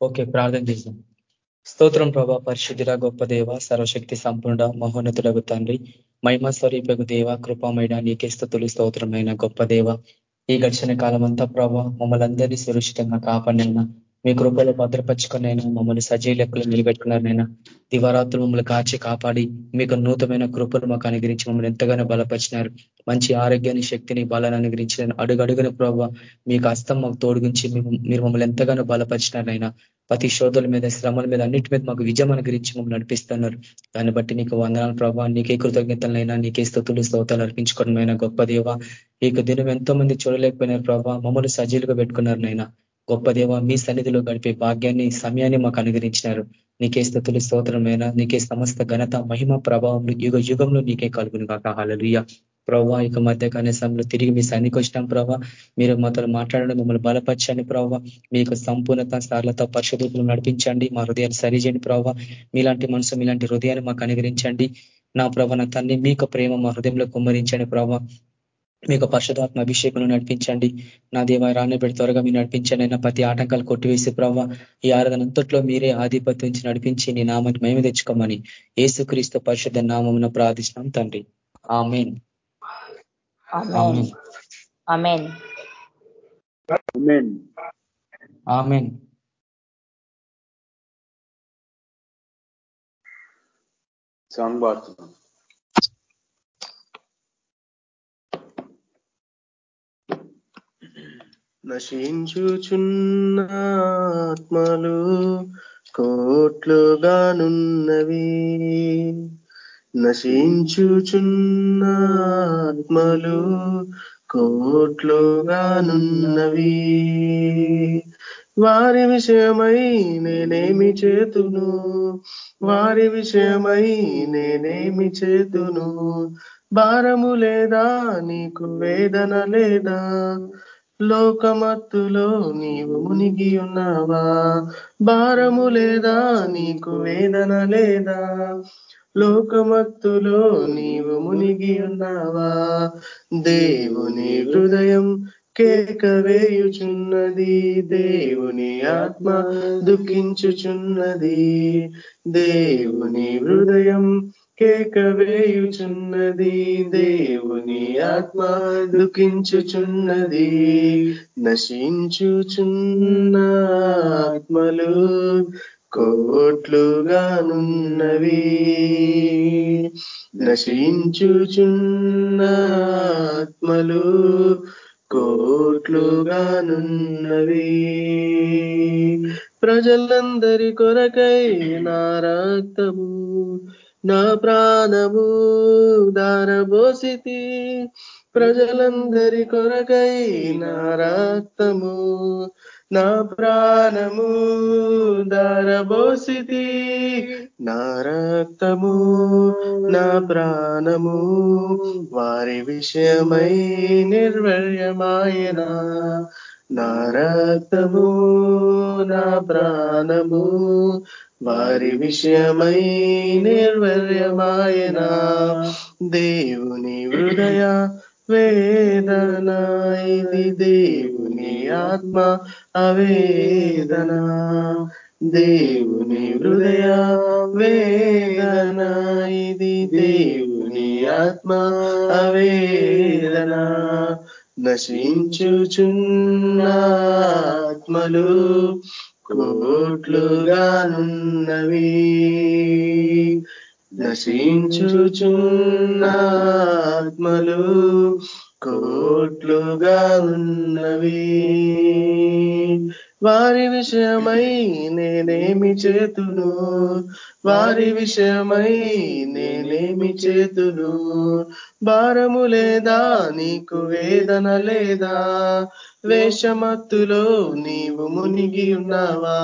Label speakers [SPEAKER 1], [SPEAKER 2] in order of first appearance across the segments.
[SPEAKER 1] Okay ప్రార్థన చేసాం స్తోత్రం ప్రభా పరిశుద్ధిర గొప్ప దేవ సర్వశక్తి సంపూర్ణ మహోన్నతులకు తండ్రి మహిమ స్వరూపకు దేవ కృపమైన నీకే స్థుతులు స్తోత్రమైన గొప్ప దేవ. ఈ ఘర్షణ కాలం అంతా ప్రభా మమ్మల్ని అందరినీ సురక్షితంగా కాపాడినైనా మీ కృపలో భద్రపరుచుకున్నైనా మమ్మల్ని సజీ లెక్కలు నిలబెట్టుకున్నారనైనా దివారాత్రులు మమ్మల్ని కాచి కాపాడి మీకు నూతనమైన కృపను మాకు అనుగ్రహించి మమ్మల్ని ఎంతగానో బలపరిచినారు. మంచి ఆరోగ్యాన్ని శక్తిని బలాన్ని అనుగ్రహించిన అడుగడుగున ప్రభావ మీకు అస్తం మాకు తోడుగుంచి మీరు మమ్మల్ని ఎంతగానో బలపరిచినారనైనా ప్రతి శోధుల మీద శ్రమల మీద అన్నిటి మీద మాకు విజయం అనుగ్రహించి మమ్మల్ని నడిపిస్తున్నారు. దాన్ని బట్టి నీకు వందనాలు ప్రభావ నీకే కృతజ్ఞతలైనా నీకే స్థుతులు స్తోతాలు అర్పించుకోవడమైనా గొప్ప దేవ. ఈ దినం ఎంతో మంది చూడలేకపోయినారు ప్రభావ మమ్మల్ని సజీలుగా పెట్టుకున్నారు నైనా గొప్ప దేవ మీ సన్నిధిలో గడిపే భాగ్యాన్ని సమయాన్ని మాకు అనుగ్రహించినారు. నీకే స్థుతులు స్తోత్రమైన నీకే సమస్త ఘనత మహిమ ప్రభావం యుగ యుగంలో నీకే కలుగును కాక హాలలుయ్య ప్రభావ ఇక మధ్య కనీసంలో తిరిగి మీ సన్నికి వచ్చినాం ప్రభావ మీరు మాతో మాట్లాడడం మమ్మల్ని బలపరచండి ప్రభావ మీకు సంపూర్ణత సార్లత పరిశుద్ధులు నడిపించండి. మా హృదయాన్ని సరిచేయండి ప్రభావ మీలాంటి మనసు మీలాంటి హృదయాన్ని మాకు అనుగ్రహించండి. నా ప్రభ నా తన్ని మీకు ప్రేమ మా హృదయంలో కుమ్మరించండి ప్రభావ మీకు పరిశుధాత్మ అభిషేకంలో నడిపించండి. నా దేవ రాని పెడి త్వరగా మీరు నడిపించండి అయినా ప్రతి ఆటంకాలు కొట్టివేసి ప్రభావ ఈ ఆరాధనంతట్లో మీరే ఆధిపత్యం నడిపించి నీ నామాన్ని మేము తెచ్చుకోమని ఏసుక్రీస్తు పరిశుద్ధ నామమున ప్రార్థిస్తున్నాం తండ్రి. ఆమెన్. ఆమెన్.
[SPEAKER 2] సాంగ్ పాడుతున్నాం. నశించుచున్న ఆత్మలు కోట్లుగానున్నవి. నశించుచున్న ఆత్మలు కోట్లుగానున్నవి. వారి విషయమై నేనేమి చేతును? వారి విషయమై నేనేమి చేతును? భారము లేదా నీకు వేదన లేదా? లోకమత్తులో నీవు మునిగి ఉన్నావా? భారము లేదా? నీకు వేదన లేదా? లోకమత్తులో నీవు మునిగి ఉన్నావా? దేవుని హృదయం కేక వేయుచున్నది దేవుని ఆత్మ దుఃఖించుచున్నది. దేవుని హృదయం కేక వేయుచున్నది దేవుని ఆత్మ దుఃఖించుచున్నది. నశించుచున్న ఆత్మలు కోట్లుగానున్నవి. నశించుచున్న ఆత్మలు కోట్లుగానున్నవి. ప్రజలందరి కొరకై నా రక్తము నా ప్రాణము దారబోసితి ప్రజలందరి కొరకై నా రక్తము నా ప్రాణము దారబోసితి నా రక్తము నా ప్రాణము వారి విషయమై నిర్వయమాయనా నా రక్తము నా ప్రాణము వారి విషయమై నిర్వర్యమాయన. దేవుని హృదయ వేదన ఇది దేవుని ఆత్మ అవేదన. దేవుని హృదయ వేదన ఇది దేవుని ఆత్మ అవేదన. నశించుచున్న ఆత్మలు కోట్లుగానున్నవి నశించుచున్న ఆత్మలు కోట్లుగా ఉన్నవి. వారి విషయమై నేనేమి చేతును? వారి విషయమై నేనేమి చేతును? భారము లేదా? నీకు వేదన లేదా? వేషమత్తులో నీవు మునిగి ఉన్నావా?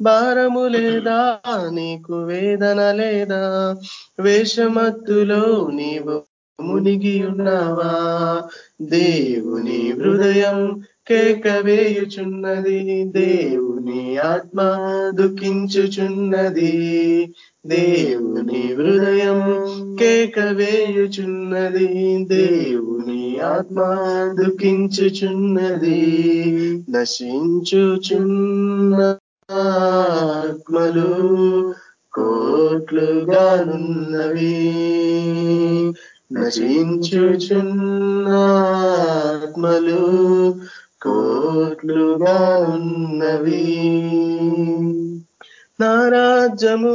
[SPEAKER 2] భారము లేదా? నీకు వేదన లేదా? వేషమత్తులో నీవు మునిగి ఉన్నావా? దేవుని హృదయం కేక వేయుచున్నది దేవుని ఆత్మ దుఃఖించుచున్నది. దేవుని హృదయం కేక వేయుచున్నది దేవుని ఆత్మ దుఃఖించుచున్నది. నశించుచున్న ఆత్మలు కోట్లుగానున్నవి. నశించుచున్న ఆత్మలు కోట్లుగానున్నవి నా రాజ్యము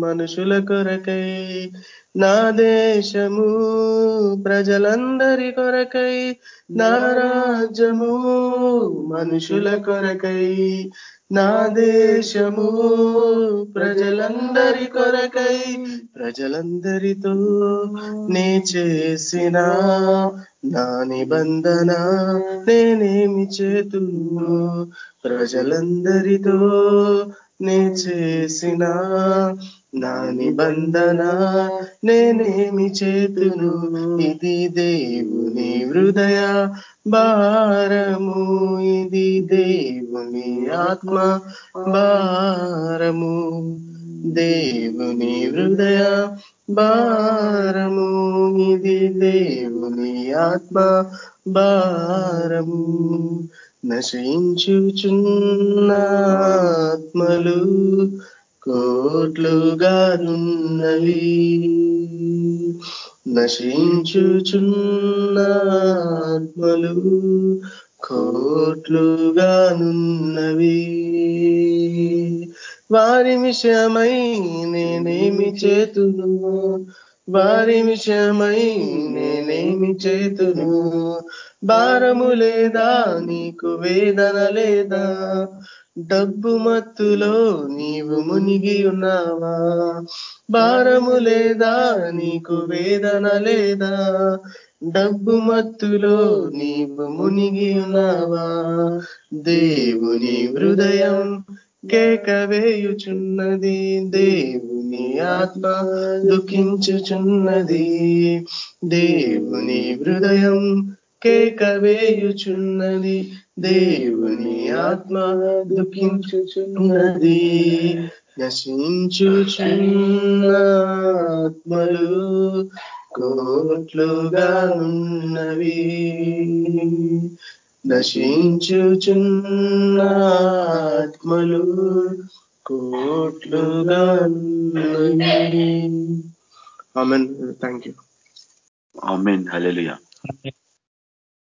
[SPEAKER 2] మనుషుల కొరకై నా దేశము ప్రజలందరి కొరకై నా రాజ్యము మనుషుల కొరకై నా దేశము ప్రజలందరి కొరకై ప్రజలందరితో నే చేసిన నా నిబంధన నేనేమి చేతును? ప్రజలందరితో నే చేసిన నా నిబంధన నేనేమి చేతును? ఇది దేవుని హృదయ భారము. ఇది దేవుని ఆత్మ భారము. దేవుని హృదయ భారము. ఇది దేవుని ఆత్మ భారము. నశించుచున్న ఆత్మలు కోట్లుగానున్నవి. నశించుచున్న ఆత్మలు కోట్లుగానున్నవి. వారి విషయమై నేనేమి చేతును? వారి విషయమై నేనేమి చేతును? భారము లేదా నీకు వేదన లేదా? డబ్బు మత్తులో నీవు మునిగి ఉన్నావా? భారము లేదా? నీకు వేదన లేదా? డబ్బు మత్తులో నీవు మునిగి ఉన్నావా? దేవుని హృదయం కేక వేయుచున్నది దేవుని ఆత్మ దుఃఖించుచున్నది. దేవుని హృదయం కేక వేయుచున్నది దేవుని ఆత్మ దుఃఖించుచున్నది. నశించుచున్న ఆత్మలు కోట్లుగా ఉన్నవి. నశించుచున్న ఆత్మలు కోట్లుగా ఉన్నవి. Amen. Thank you
[SPEAKER 3] amen. Hallelujah.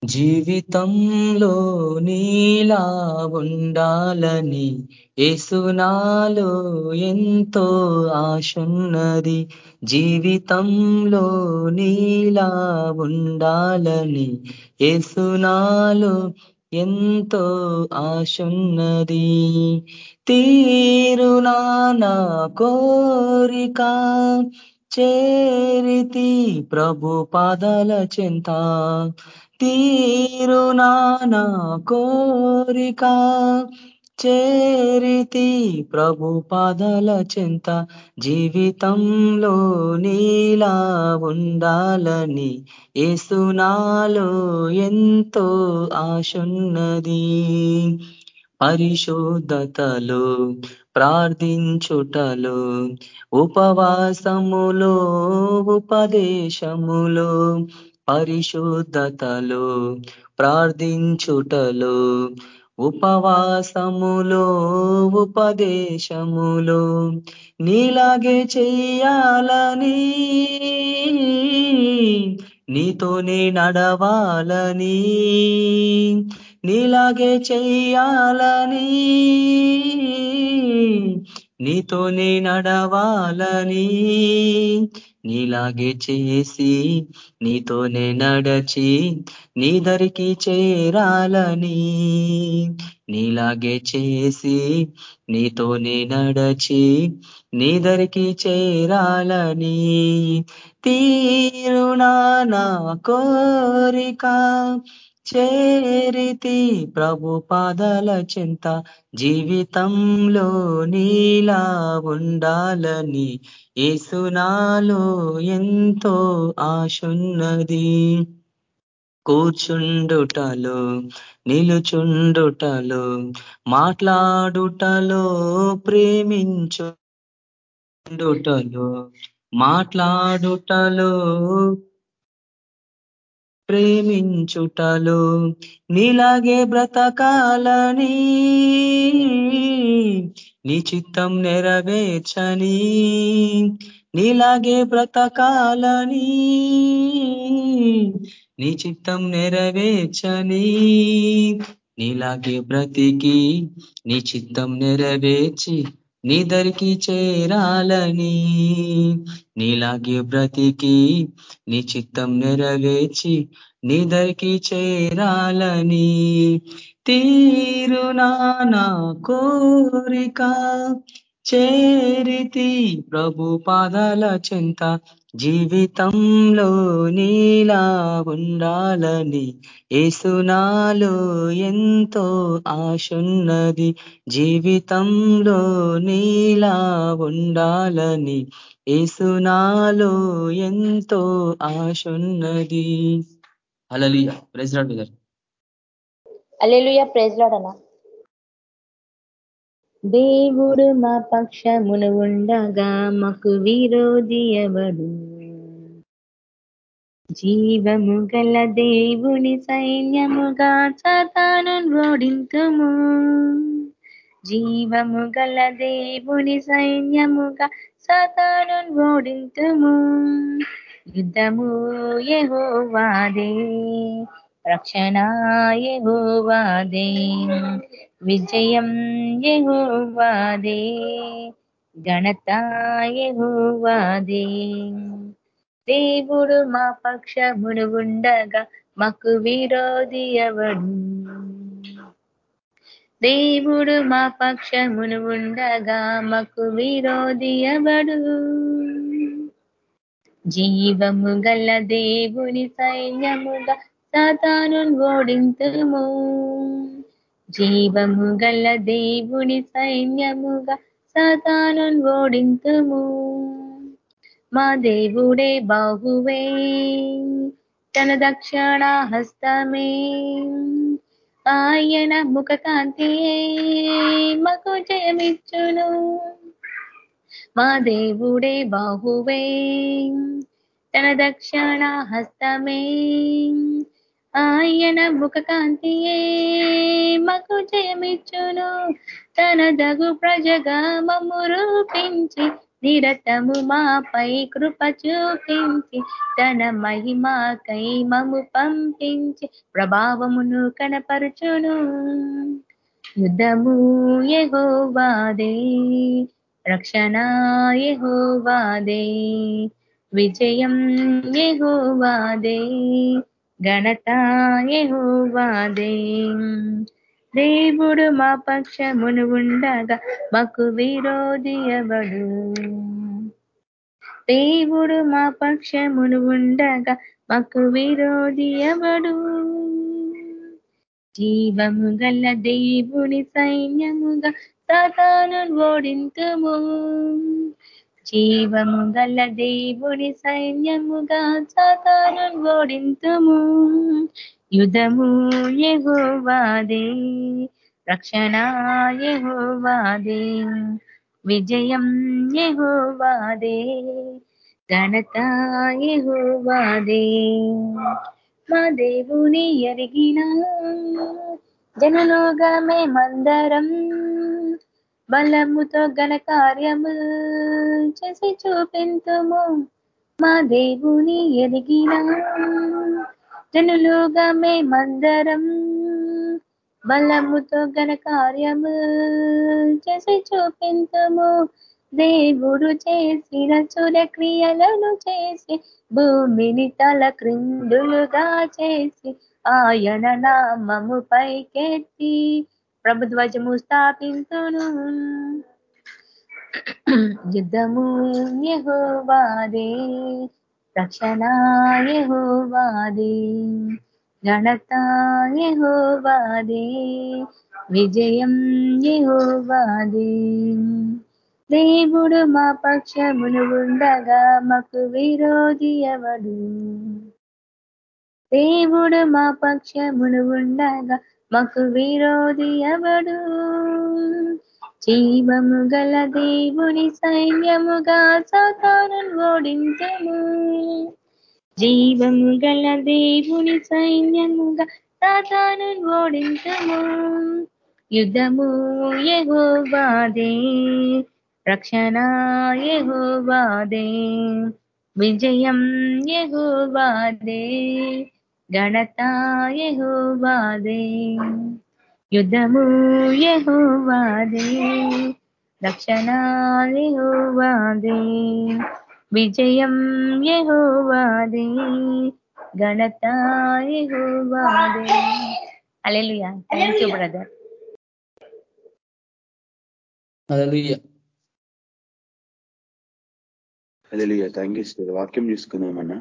[SPEAKER 1] జీవితంలో నీలా ఉండాలని ఏసునాలో ఎంతో ఆశున్నది. జీవితంలో నీలా ఉండాలని ఏసునాలో ఎంతో ఆశున్నది. తీరునా నా కోరిక చేరితి ప్రభు పాదల చింత. తీరునా నా కోరిక. చేరితి ప్రభు పాదల చెంత. జీవితంలో నీలా ఉండాలని ఏసునాలో ఎంతో ఆశున్నది. పరిశుద్ధతలో ప్రార్థించుటలో ఉపవాసములో ఉపదేశములో పరిశుద్ధతలో ప్రార్థించుటలో ఉపవాసములో ఉపదేశములో నీలాగే చెయ్యాలని నీతోనే నడవాలని నీలాగే చెయ్యాలని నీతోనే నడవాలని నీలాగే చేసి నీతోనే నడచి నీ దరికి చేరాలని నీలాగే చేసి నీతోనే నడచి నీ దరికి చేరాలని. తీరునా నా కోరిక చేరితి ప్రభు పాదల చింత జీవితంలో నీలా ఉండాలని ఏసునాలో ఎంతో ఆశున్నది. కూర్చుండుటలో నిలుచుండుటలో మాట్లాడుటలో ప్రేమించుండుటలు మాట్లాడుటలో ప్రేమించుటలో నీలాగే బ్రతకాలని నీ చిత్తం నెరవేర్చని నీలాగే బ్రతకాలని నీ చిత్తం నెరవేర్చని నీలాగే బ్రతికి నీ చిత్తం నెరవేర్చి నిదరికి చేరాలని నీలాగే బ్రతికి నీ చిత్తం నెరవేర్చి నిదరికి చేరాలని. తీరునా నా కోరిక చేరితి ప్రభు పాదాల చింత జీవితంలో నీలా ఉండాలని ఏసునాలో ఎంతో ఆశున్నది జీవితంలో నీలా ఉండాలని ఏసునాలో ఎంతో ఆశున్నది. అలలియ ప్రెసిడెంట్ గారు
[SPEAKER 4] అల్లెలుయ ప్రేజ్లాడనా దేవుడు మా పక్షమును ఉండగా మాకు విరోధి ఎవడు? జీవము గల దేవుని సైన్యముగా సతాను ఓడింతుము. జీవము గల దేవుని సైన్యముగా సతాను ఓడింతుము. యుద్ధము యహోవాదే రక్షణ యహోవాదే. విజయం యహోవాదే ఘనత యహోవాదే దేవుడు మా పక్షమును ఉండగా మాకు విరోధి ఎవడు? దేవుడు మా పక్షమును ఉండగా మాకు విరోధి ఎవడు? జీవము గల దేవుని సైన్యముగా సాతాను ఓడింతుము. జీవము గల దేవుని సైన్యముగా సాతాను ఓడింతుము మా దేవుడే బాహువే తన దక్షిణ హస్తమే ఆయన ముఖ కాంతియే మాకు జయమిచ్చును మా దేవుడే బాహువే తన దక్షిణ హస్తమే ఆయన ముఖ కాంతియే మాకు జయమిచ్చును. తన దగు ప్రజగా మమ్ము రూపించి నిరతము మాపై కృప చూపించి తన మహిమాకై మము పంపించి ప్రభావమును కనపరుచును. యుద్ధము యహోవాదే రక్షణ యహోవాదే విజయం యహోవాదే ఘనత దేవుడు మా పక్షమును ఉండగా మాకు విరోధి ఎవడు దేవుడు మా పక్షమును ఉండగా మాకు విరోధి ఎవడు జీవము గల దేవుని సైన్యముగా సాతాను ఓడింతుము. జీవము గల దేవుని సైన్యముగా సాతాను ఓడింతుము. యుధము ఎగువాదే రక్షణ ఎగువాదే విజయం ఎగువాదే ఘనత ఎగువాదే మా దేవుని ఎరిగిన జనులుగా మేమందరం బలముతో ఘనకార్యము చేసి చూపింతుము మా దేవుని ఎదిగిన. జనులుగా మేమందరం బలముతో ఘనకార్యము చేసి చూపింతుము దేవుడు చేసిన క్రియలను చేసి భూమిని తల క్రిందులుగా చేసి ఆయన నామము పైకెత్తి ప్రభుధ్వజము స్థాపించును యుద్ధము యహోవాదే రక్షణ యహోవాదే ఘనత యహోవాదే విజయం యహోవాదే. దేవుడు మా పక్షమును ఉండగా మాకు విరోధి ఎవడు? దేవుడు మా పక్షమును ఉండగా మాకు విరోధి ఎవడు జీవము గల దేవుని సైన్యముగా సాతాను ఓడించము. జీవము గల దేవుని సైన్యముగా సాతాను ఓడించము. యుద్ధము యెహోవాదే రక్షణ యెహోవాదే విజయం యెహోవాదే ఘనత యెహోవాదే యుద్ధము యెహోవాదే రక్షణ యెహోవాదే విజయం యెహోవాదే ఘనత యెహోవాదే. Hallelujah. Thank you brother
[SPEAKER 1] hallelujah.
[SPEAKER 3] Hallelujah. Thank you sir వాక్యం చూసుకుందామన్నా.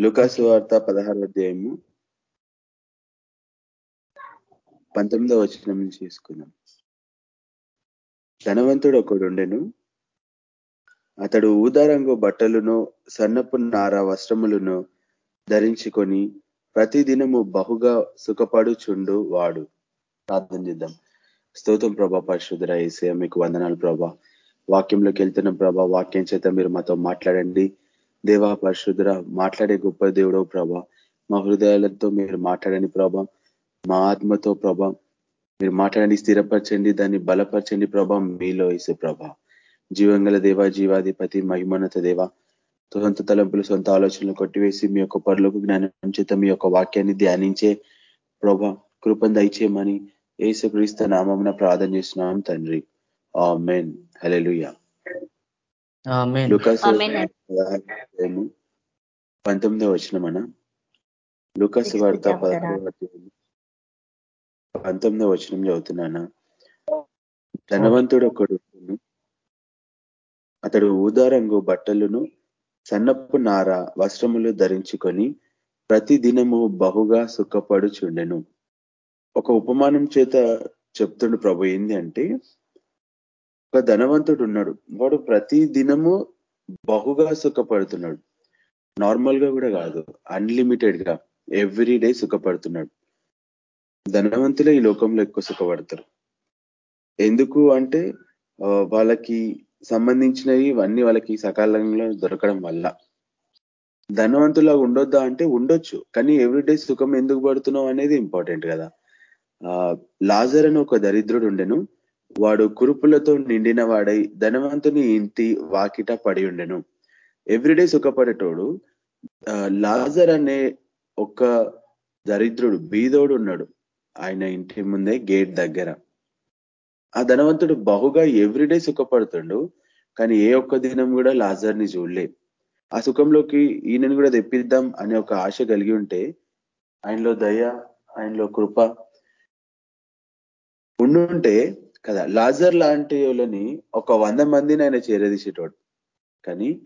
[SPEAKER 3] లుకాసు వార్త పదహారు అధ్యాయము పంతొమ్మిదో వచనం నుంచి తీసుకుందాం. ధనవంతుడు ఒకడు ఉండెను. అతడు ఊదారంగు బట్టలను సన్నపు నార వస్త్రములను ధరించుకొని ప్రతి దినము బహుగా సుఖపడుచుండు వాడు. ప్రార్థన చేద్దాం. స్తోత్రం ప్రభా పరిశుద్ధర ఏసే మీకు వందనాలు ప్రభా. వాక్యంలోకి వెళ్తున్నాం ప్రభా వాక్యం చేత మీరు మాతో మాట్లాడండి. దేవా పరిశుద్ధర మాట్లాడే గొప్ప దేవుడో ప్రభా. మా హృదయాలతో మీరు మాట్లాడండి ప్రభా. మా ఆత్మతో ప్రభా. మీరు మాట్లాడండి స్థిరపరచండి దాన్ని బలపరచండి ప్రభా. మీలో ఇసు ప్రభా. జీవంగల దేవ జీవాధిపతి మహిమోన్నత దేవ. సొంత తలంపులు సొంత ఆలోచనలు కొట్టివేసి మీ యొక్క పరులకు జ్ఞానం చేత మీ యొక్క వాక్యాన్ని ధ్యానించే ప్రభా కృపను దయచేయమని ఏసు క్రీస్తు నామమున ప్రార్థన చేస్తున్నాం తండ్రి. ఆ మెన్ హలెలుయా లుకాసు పంతొమ్మిదో వచ్చిన మన లుకాసు వార్త పంతొమ్మిదో వచనం చదువుతున్నానా? ధనవంతుడు ఒకడు అతడు ఊదారంగు బట్టలను సన్నపు నార వస్త్రములు ధరించుకొని ప్రతి దినము బహుగా సుఖపడుచుండెను. ఒక ఉపమానం చేత చెప్తుండు ప్రభు ఏంది అంటే ఒక ధనవంతుడు ఉన్నాడు. వాడు ప్రతి దినము బహుగా సుఖపడుతున్నాడు. నార్మల్గా కూడా కాదు. అన్లిమిటెడ్గా ఎవ్రీ డే సుఖపడుతున్నాడు. ధనవంతులే ఈ లోకంలో ఎక్కువ సుఖపడతారు. ఎందుకు అంటే వాళ్ళకి సంబంధించినవి ఇవన్నీ వాళ్ళకి సకాలంలో దొరకడం వల్ల. ధనవంతులా ఉండొద్దా అంటే ఉండొచ్చు. కానీ ఎవ్రీడే సుఖం ఎందుకు పడుతున్నావు అనేది ఇంపార్టెంట్ కదా. లాజర్ అని ఒక దరిద్రుడు ఉండెను. వాడు కురుపులతో నిండిన వాడై ధనవంతుని ఇంటి వాకిట పడి ఉండెను. ఎవ్రీడే సుఖపడేటోడు లాజర్ అనే ఒక దరిద్రుడు బీదోడు ఉన్నాడు ఆయన ఇంటి ముందే గేట్ దగ్గర. ఆ ధనవంతుడు బహుగా ఎవ్రీడే సుఖపడుతుండు కానీ ఏ ఒక్క దినం కూడా లాజర్ని చూడలే. ఆ సుఖంలోకి ఈయనని కూడా తెప్పిద్దాం అనే ఒక ఆశ కలిగి ఉంటే ఆయనలో దయ ఆయనలో కృప ఉండుంటే కదా లాజర్ లాంటి వాళ్ళని ఒక వంద మందిని ఆయన చేరదీసేటోడు. కానీ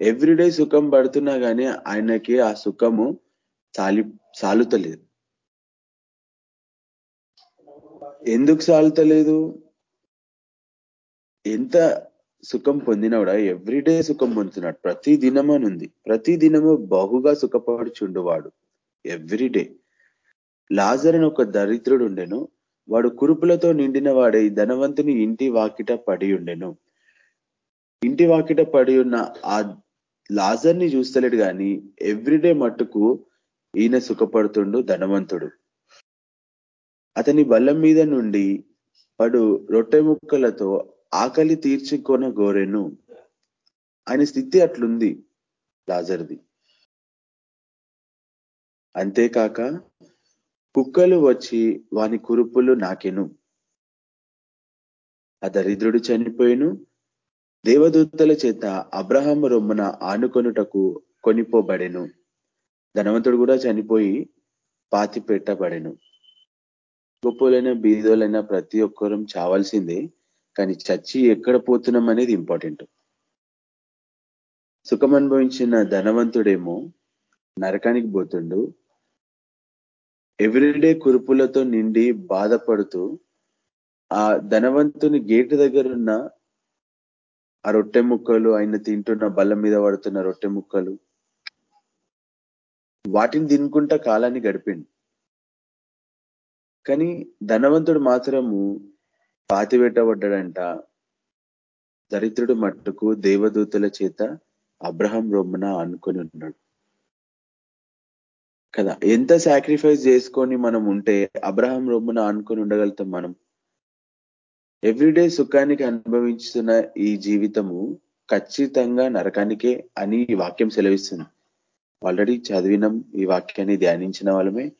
[SPEAKER 3] ఎవ్రీడే సుఖం పడుతున్నా కానీ ఆయనకి ఆ సుఖము సాలి సాలుతలేదు. ఎందుకు సాలుతలేదు? ఎంత సుఖం పొందినవాడా ఎవ్రీడే సుఖం పొందుతున్నాడు. ప్రతి దినమనుంది అని ఉంది. ప్రతి దినము బహుగా సుఖపడుచుండు వాడు. ఎవ్రీడే. లాజర్ అని ఒక దరిద్రుడు ఉండెను. వాడు కురుపులతో నిండిన వాడే ధనవంతుని ఇంటి వాకిట పడి ఉండెను. ఇంటి వాకిట పడి ఉన్న ఆ లాజర్ని చూస్తలేడు కానీ ఎవ్రీడే మట్టుకు ఈయన సుఖపడుతుండు ధనవంతుడు. అతని బల్లం మీద నుండి పడు రొట్టె ముక్కలతో ఆకలి తీర్చుకొన గోరెను. ఆయన స్థితి అట్లుంది లాజర్ది. అంతేకాక కుక్కలు వచ్చి వాని కురుపులు నాకెను. ఆ దరిద్రుడు చనిపోయిను. దేవదూతల చేత అబ్రహం రొమ్మున ఆనుకొనుటకు కొనిపోబడెను. ధనవంతుడు కూడా చనిపోయి పాతి పెట్టబడెను. గొప్పలైన బీదోలైన ప్రతి ఒక్కరం చావాల్సిందే కానీ చచ్చి ఎక్కడ పోతున్నాం అనేది ఇంపార్టెంట్. సుఖం అనుభవించిన ధనవంతుడేమో నరకానికి పోతుండు. ఎవ్రీడే కురుపులతో నిండి బాధపడుతూ ఆ ధనవంతుని గేటు దగ్గర ఉన్న ఆ రొట్టె ముక్కలు ఆయన తింటున్న బల్ల మీద పడుతున్న రొట్టె ముక్కలు వాటిని తినుకుంటా కాలాన్ని గడిపిండు. కానీ ధనవంతుడు మాత్రము పాతిపెట్టబడ్డాడంట దరిద్రుడు మట్టుకు దేవదూతల చేత అబ్రహం రొమ్మన అనుకొని ఉన్నాడు. కదా. ఎంత సాక్రిఫైస్ చేసుకొని మనం ఉంటే అబ్రహం రొమ్మున ఆనుకొని ఉండగలుగుతాం మనం. ఎవ్రీడే సుఖానికి అనుభవించుతున్న ఈ జీవితము ఖచ్చితంగా నరకానికే అని ఈ వాక్యం సెలవిస్తుంది. ఆల్రెడీ చదివినం ఈ వాక్యాన్ని ధ్యానించిన వాళ్ళమే.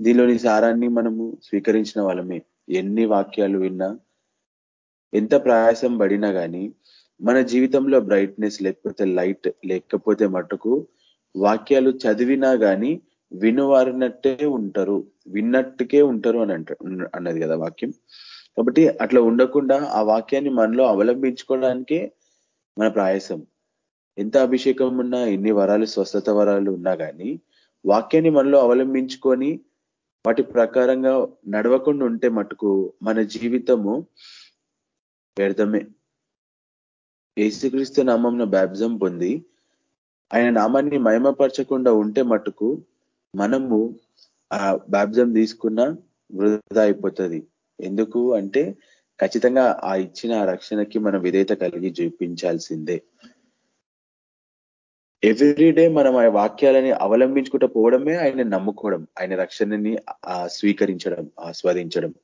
[SPEAKER 3] దీనిలోని సారాన్ని మనము స్వీకరించిన వాళ్ళమే. ఎన్ని వాక్యాలు విన్నా ఎంత ప్రయాసం పడినా కానీ మన జీవితంలో బ్రైట్నెస్ లేకపోతే లైట్ లేకపోతే మటుకు వాక్యాలు చదివినా కానీ వినువారినట్టే ఉంటారు. విన్నట్టుకే ఉంటారు అని అంట అన్నది కదా వాక్యం. కాబట్టి అట్లా ఉండకుండా ఆ వాక్యాన్ని మనలో అవలంబించుకోవడానికే మన ప్రయాసం. ఎంత అభిషేకం ఉన్నా ఎన్ని వరాలు స్వస్థత వరాలు ఉన్నా కానీ వాక్యాన్ని మనలో అవలంబించుకొని వాటి ప్రకారంగా నడవకుండా ఉంటే మటుకు మన జీవితము వ్యర్థమే. ఏసుక్రీస్తు నామంన బ్యాబ్జం పొంది ఆయన నామాన్ని మహిమపరచకుండా ఉంటే మటుకు మనము ఆ బ్యాప్జం తీసుకున్న వృధా అయిపోతుంది. ఎందుకు అంటే ఖచ్చితంగా ఆ ఇచ్చిన రక్షణకి మనం విధేయత కలిగి చూపించాల్సిందే. ఎవ్రీడే మనం ఆ వాక్యాలని అవలంబించుకుంటూ పోవడమే ఆయన నమ్ముకోవడం ఆయన రక్షణని స్వీకరించడం ఆస్వాదించడం.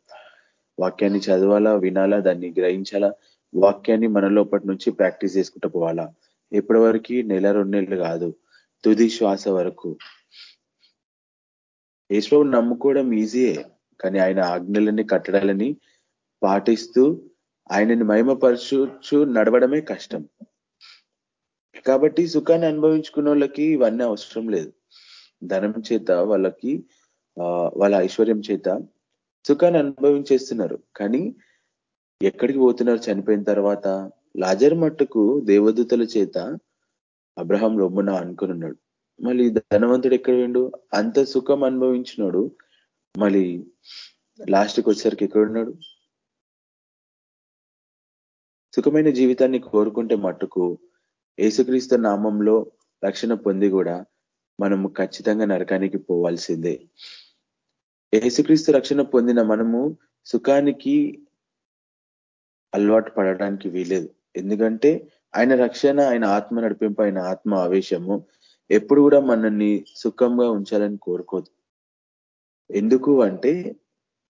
[SPEAKER 3] వాక్యాన్ని చదవాలా వినాలా దాన్ని గ్రహించాలా వాక్యాన్ని మనలోపటి నుంచి ప్రాక్టీస్ చేసుకుంటూ పోవాలా? ఎప్పటి వరకు నెల రెండు నెలలు కాదు. తుది శ్వాస వరకు. యేసుప్రభు నమ్ముకోవడం ఈజీయే కానీ ఆయన ఆజ్ఞలని కట్టడాలని పాటిస్తూ ఆయనని మహిమపరచు నడవడమే కష్టం. కాబట్టి సుఖాన్ని అనుభవించుకున్న వాళ్ళకి ఇవన్నీ అవసరం లేదు. ధనం చేత వాళ్ళకి వాళ్ళ ఐశ్వర్యం చేత సుఖాన్ని అనుభవించేస్తున్నారు. కానీ ఎక్కడికి పోతున్నారు? చనిపోయిన తర్వాత లాజర్ మట్టుకు దేవదూతల చేత అబ్రహం రొమ్మున అనుకున్నాడు మళ్ళీ ధనవంతుడు ఎక్కడ వెండు అంత సుఖం అనుభవించినాడు మళ్ళీ లాస్ట్కి వచ్చేసరికి ఎక్కడున్నాడు సుఖమైన జీవితాన్ని కోరుకుంటే మట్టుకు ఏసుక్రీస్తు నామంలో రక్షణ పొంది కూడా మనము ఖచ్చితంగా నరకానికి పోవాల్సిందే. ఏసుక్రీస్తు రక్షణ పొందిన మనము సుఖానికి అలవాటు పడడానికి వీలేదు ఎందుకంటే ఆయన రక్షణ ఆయన ఆత్మ నడిపింపు ఆయన ఆత్మ ఆవేశము ఎప్పుడు కూడా మనల్ని సుఖంగా ఉంచాలని కోరుకోదు. ఎందుకు అంటే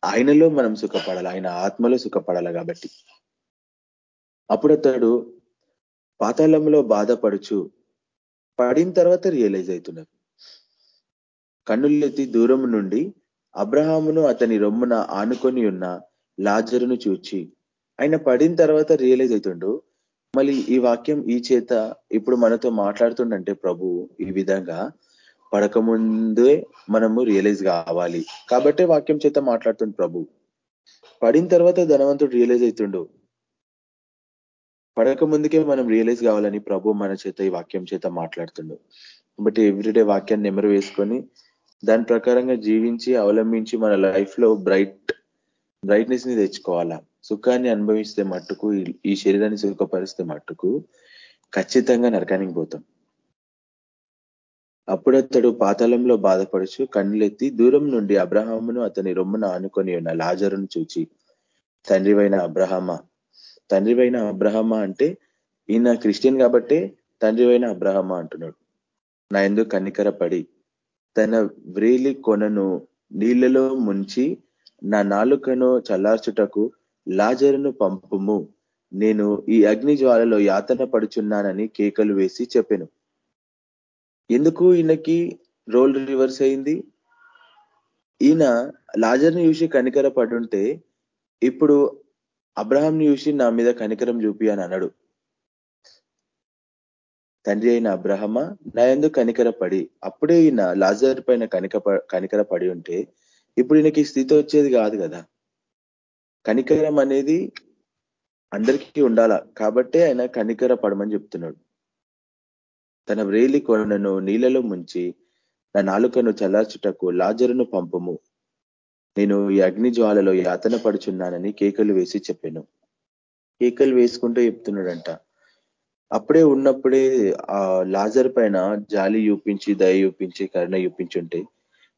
[SPEAKER 3] ఆయనలో మనం సుఖపడాలి ఆయన ఆత్మలో సుఖపడాలి కాబట్టి. అప్పుడు అతడు పాతాళంలో బాధపడుచు పడిన తర్వాత రియలైజ్ అవుతున్నారు కన్నులెత్తి దూరం నుండి అబ్రహామును అతని రొమ్మున ఆనుకొని ఉన్న లాజరును చూచి ఆయన పడిన తర్వాత రియలైజ్ అవుతుండు మళ్ళీ ఈ వాక్యం ఈ చేత ఇప్పుడు మనతో మాట్లాడుతుండంటే ప్రభు ఈ విధంగా పడకముందే మనము రియలైజ్ కావాలి. కాబట్టే వాక్యం చేత మాట్లాడుతుంది ప్రభు. పడిన తర్వాత ధనవంతుడు రియలైజ్ అవుతుండు పడక ముందుకే మనం రియలైజ్ కావాలని ప్రభు మన చేత ఈ వాక్యం చేత మాట్లాడుతుండు. కాబట్టి ఎవ్రీడే వాక్యాన్ని నెమరు వేసుకొని దాని ప్రకారంగా జీవించి అవలంబించి మన లైఫ్లో బ్రైట్ బ్రైట్నెస్ని తెచ్చుకోవాలా? సుఖాన్ని అనుభవిస్తే మట్టుకు ఈ శరీరాన్ని సుఖపరిస్తే మట్టుకు ఖచ్చితంగా నరకానికి పోతాం. అప్పుడతడు పాతాళంలో బాధపడుచు కన్నులెత్తి దూరం నుండి అబ్రహామును అతని రొమ్మున ఆనుకొని ఉన్న లాజరును చూచి తండ్రివైన అబ్రహామ తండ్రివైన అబ్రహమ అంటే ఈయన క్రిస్టియన్ కాబట్టే తండ్రివైన అబ్రహమ అంటున్నాడు. నా ఎందుకు కన్నికర పడి తన వ్రేలి కొనను నీళ్ళలో ముంచి నా నాలుకను చల్లార్చుటకు లాజరును పంపుము. నేను ఈ అగ్ని జ్వాలలో యాతన పడుచున్నానని కేకలు వేసి చెప్పాను. ఎందుకు ఈయనకి రోల్ రివర్స్ అయింది? ఈయన లాజర్ని చూసి కనికర పడుంటే ఇప్పుడు అబ్రహాంని చూసి నా మీద కనికరం చూపి అని అనడు. తండ్రి అయిన అబ్రహమ నా ఎందు కనికర పడి అప్పుడే ఈయన లాజర్ పైన కనిక కనికర పడి ఉంటే ఇప్పుడు ఈయనకి స్థితి వచ్చేది కాదు కదా. కనికరం అనేది అందరికీ ఉండాల? కాబట్టే ఆయన కనికర పడమని చెప్తున్నాడు. తన వ్రేలి కొనను నీళ్ళలో ముంచి నా నాలుకను చల్లార్చుటకు లాజరును పంపము. నేను ఈ అగ్ని జ్వాలలో యాతన పడుచున్నానని కేకలు వేసి చెప్పాను. కేకలు వేసుకుంటూ చెప్తున్నాడంట. అప్పుడే ఉన్నప్పుడే ఆ లాజర్ పైన జాలి చూపించి దయ చూపించి కరుణ చూపించుంటే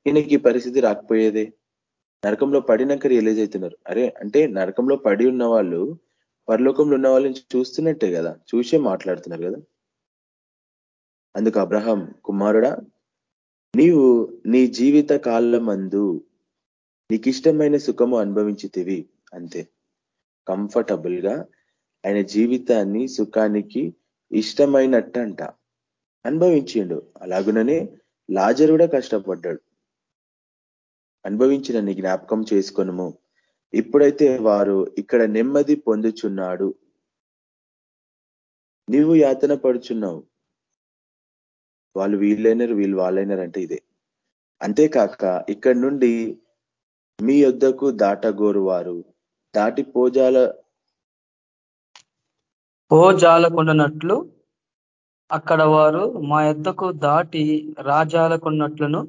[SPEAKER 3] ఈయనకి పరిస్థితి రాకపోయేదే. నరకంలో పడినాక రియలైజ్ అవుతున్నారు. అరే అంటే నరకంలో పడి ఉన్న వాళ్ళు పరలోకంలో ఉన్న వాళ్ళని చూస్తున్నట్టే కదా. చూసే మాట్లాడుతున్నారు కదా. అందుకు అబ్రహాం కుమారుడా నీవు నీ జీవిత కాలమందు నీకిష్టమైన సుఖము అనుభవించితివి అంతే. కంఫర్టబుల్గా ఆయన జీవితాన్ని సుఖానికి ఇష్టమైనట్టంట. అనుభవించిండు. అలాగుననే లాజర్ కూడా కష్టపడ్డాడు. అనుభవించిన జ్ఞాపకం చేసుకొనము. ఇప్పుడైతే వారు ఇక్కడ నెమ్మది పొందుచున్నాడు. నీవు యాతన పడుచున్నావు. వాళ్ళు వీళ్ళైనారు వీళ్ళు వాళ్ళైనరు అంటే ఇదే. అంతేకాక ఇక్కడ నుండి మీ యొద్దకు దాటగోరు వారు దాటి పోజాల
[SPEAKER 1] పోజాలకున్నట్లు అక్కడ వారు మా యొద్దకు దాటి రాజాలకున్నట్లును